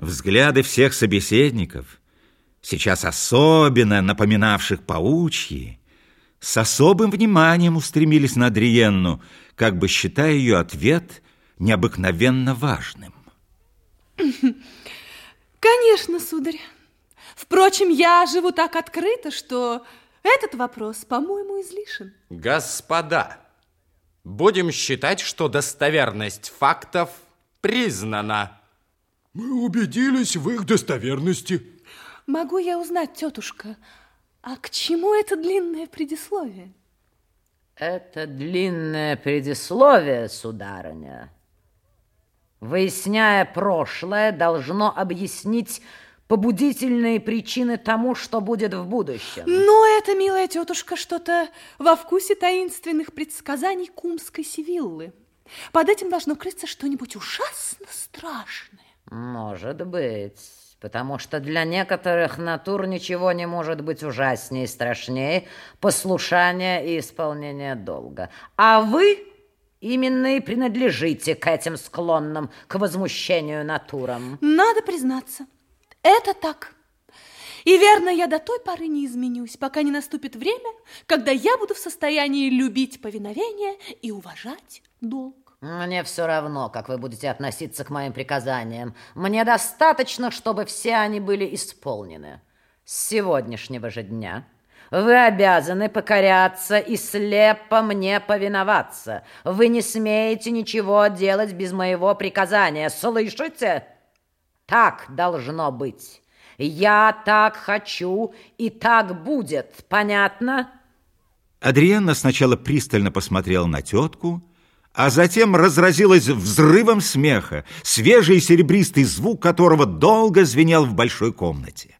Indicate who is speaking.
Speaker 1: Взгляды всех собеседников, сейчас особенно напоминавших паучьи, с особым вниманием устремились на Адриенну, как бы считая ее ответ необыкновенно важным.
Speaker 2: Конечно, сударь. Впрочем, я живу так открыто, что этот вопрос, по-моему, излишен.
Speaker 3: Господа, будем считать, что достоверность фактов признана.
Speaker 4: Мы убедились в их достоверности.
Speaker 2: Могу я узнать, тетушка, а к чему это длинное предисловие?
Speaker 5: Это длинное предисловие, сударыня, выясняя прошлое, должно объяснить побудительные причины тому, что будет в будущем.
Speaker 2: Но это, милая тетушка, что-то во вкусе таинственных предсказаний кумской Сивиллы. Под этим должно крыться что-нибудь ужасно страшное.
Speaker 5: Может быть, потому что для некоторых натур ничего не может быть ужаснее и страшнее послушания и исполнения долга. А вы именно и принадлежите к этим склонным к возмущению натурам.
Speaker 2: Надо признаться, это так. И верно, я до той поры не изменюсь, пока не наступит время, когда я буду в состоянии любить повиновение и уважать долг.
Speaker 5: Мне все равно, как вы будете относиться к моим приказаниям. Мне достаточно, чтобы все они были исполнены. С сегодняшнего же дня вы обязаны покоряться и слепо мне повиноваться. Вы не смеете ничего делать без моего приказания. Слышите? Так должно быть. Я так хочу, и так будет. Понятно?
Speaker 1: Адрианна сначала пристально посмотрела на тетку, а затем разразилась взрывом смеха, свежий серебристый звук которого долго звенел в большой комнате.